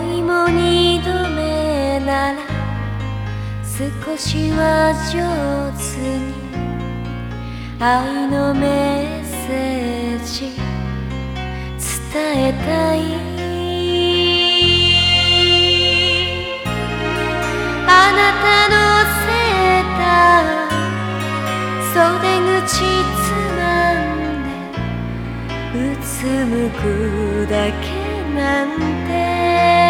恋も二度目なら少しは上手に愛のメッセージ伝えたい。あなたのセーター袖口つまんでうつむくだけなんて。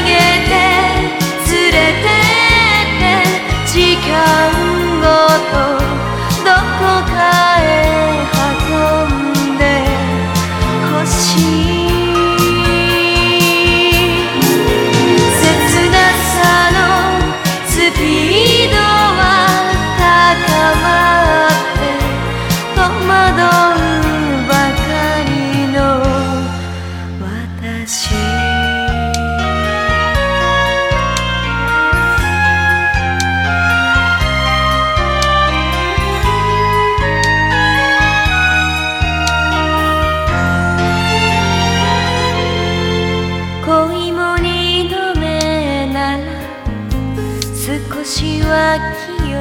器用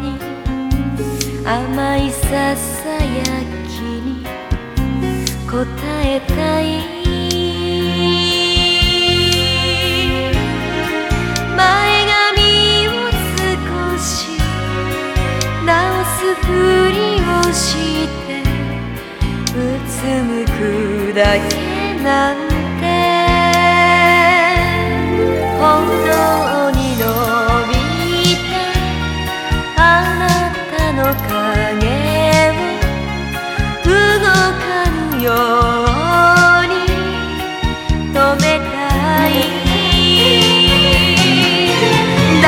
に甘いささやきに応えたい。前髪を少し直すふりをしてうつむくだけなんて